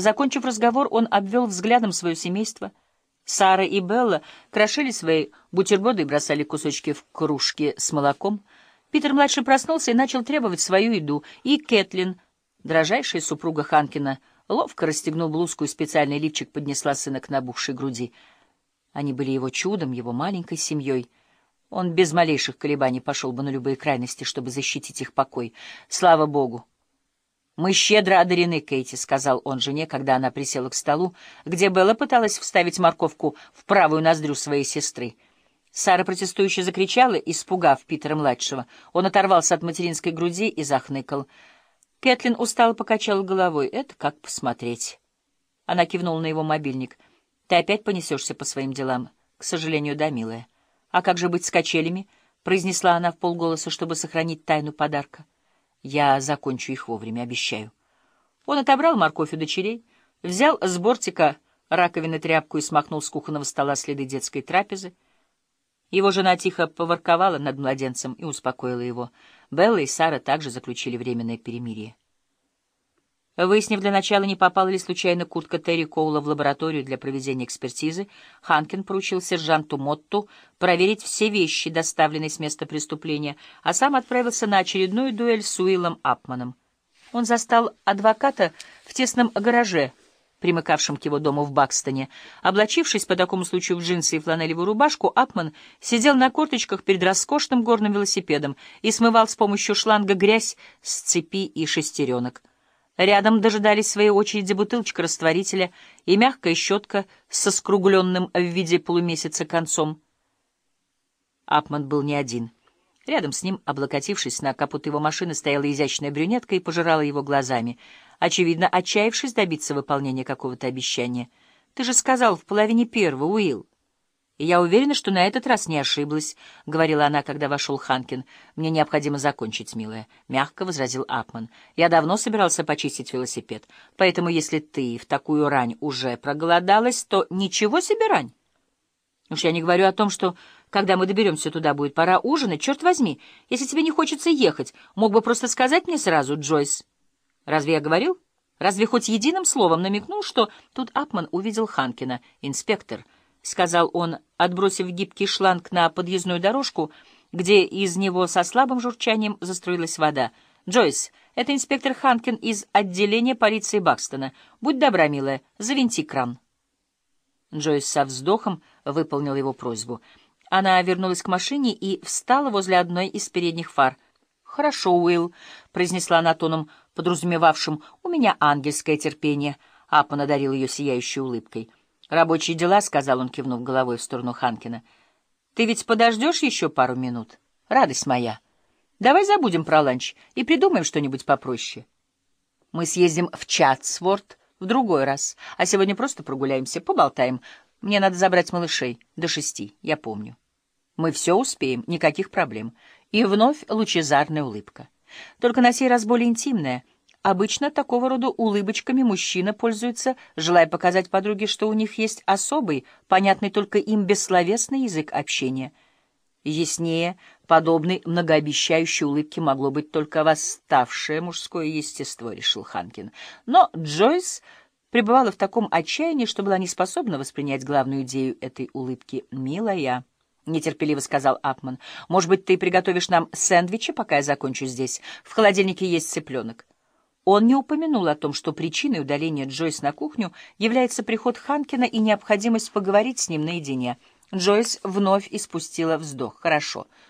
Закончив разговор, он обвел взглядом свое семейство. Сара и Белла крошили свои бутерброды и бросали кусочки в кружки с молоком. Питер-младший проснулся и начал требовать свою еду, и Кэтлин, дрожайшая супруга Ханкина, ловко расстегнул блузку и специальный лифчик поднесла сына к набухшей груди. Они были его чудом, его маленькой семьей. Он без малейших колебаний пошел бы на любые крайности, чтобы защитить их покой. Слава Богу! «Мы щедро одарены, Кейти», — сказал он жене, когда она присела к столу, где Белла пыталась вставить морковку в правую ноздрю своей сестры. Сара протестующе закричала, испугав Питера-младшего. Он оторвался от материнской груди и захныкал. Кэтлин устало покачала головой. «Это как посмотреть». Она кивнула на его мобильник. «Ты опять понесешься по своим делам?» «К сожалению, да, милая». «А как же быть с качелями?» — произнесла она в полголоса, чтобы сохранить тайну подарка. Я закончу их вовремя, обещаю. Он отобрал морковь у дочерей, взял с бортика раковины тряпку и смахнул с кухонного стола следы детской трапезы. Его жена тихо поворковала над младенцем и успокоила его. Белла и Сара также заключили временное перемирие. Выяснив для начала, не попала ли случайно куртка Терри Коула в лабораторию для проведения экспертизы, Ханкин поручил сержанту Мотту проверить все вещи, доставленные с места преступления, а сам отправился на очередную дуэль с Уиллом Апманом. Он застал адвоката в тесном гараже, примыкавшем к его дому в Бакстоне. Облачившись по такому случаю в джинсы и фланелевую рубашку, Апман сидел на корточках перед роскошным горным велосипедом и смывал с помощью шланга грязь с цепи и шестеренок. Рядом дожидались своей очереди бутылочка растворителя и мягкая щетка со скругленным в виде полумесяца концом. Апман был не один. Рядом с ним, облокотившись на капот его машины, стояла изящная брюнетка и пожирала его глазами, очевидно, отчаявшись добиться выполнения какого-то обещания. «Ты же сказал в половине первого, Уилл». «Я уверена, что на этот раз не ошиблась», — говорила она, когда вошел Ханкин. «Мне необходимо закончить, милая», — мягко возразил Апман. «Я давно собирался почистить велосипед, поэтому если ты в такую рань уже проголодалась, то ничего себе рань!» «Уж я не говорю о том, что, когда мы доберемся туда, будет пора ужинать. Черт возьми, если тебе не хочется ехать, мог бы просто сказать мне сразу, Джойс». «Разве я говорил? Разве хоть единым словом намекнул, что...» Тут Апман увидел Ханкина, инспектор —— сказал он, отбросив гибкий шланг на подъездную дорожку, где из него со слабым журчанием заструилась вода. «Джойс, это инспектор Ханкин из отделения полиции Бакстона. Будь добра, милая, завинти кран». Джойс со вздохом выполнил его просьбу. Она вернулась к машине и встала возле одной из передних фар. «Хорошо, Уилл», — произнесла она тоном, подразумевавшим «у меня ангельское терпение», — Апа надарил ее сияющей улыбкой. «Рабочие дела», — сказал он, кивнув головой в сторону Ханкина. «Ты ведь подождешь еще пару минут? Радость моя. Давай забудем про ланч и придумаем что-нибудь попроще. Мы съездим в Чатсворт в другой раз, а сегодня просто прогуляемся, поболтаем. Мне надо забрать малышей до шести, я помню. Мы все успеем, никаких проблем». И вновь лучезарная улыбка. Только на сей раз более интимная — Обычно такого рода улыбочками мужчина пользуется, желая показать подруге, что у них есть особый, понятный только им бессловесный язык общения. Яснее подобной многообещающей улыбки могло быть только восставшее мужское естество, решил Ханкин. Но Джойс пребывала в таком отчаянии, что была не способна воспринять главную идею этой улыбки. «Милая», — нетерпеливо сказал Апман, — «может быть, ты приготовишь нам сэндвичи, пока я закончу здесь? В холодильнике есть цыпленок». Он не упомянул о том, что причиной удаления Джойс на кухню является приход Ханкина и необходимость поговорить с ним наедине. Джойс вновь испустила вздох. «Хорошо.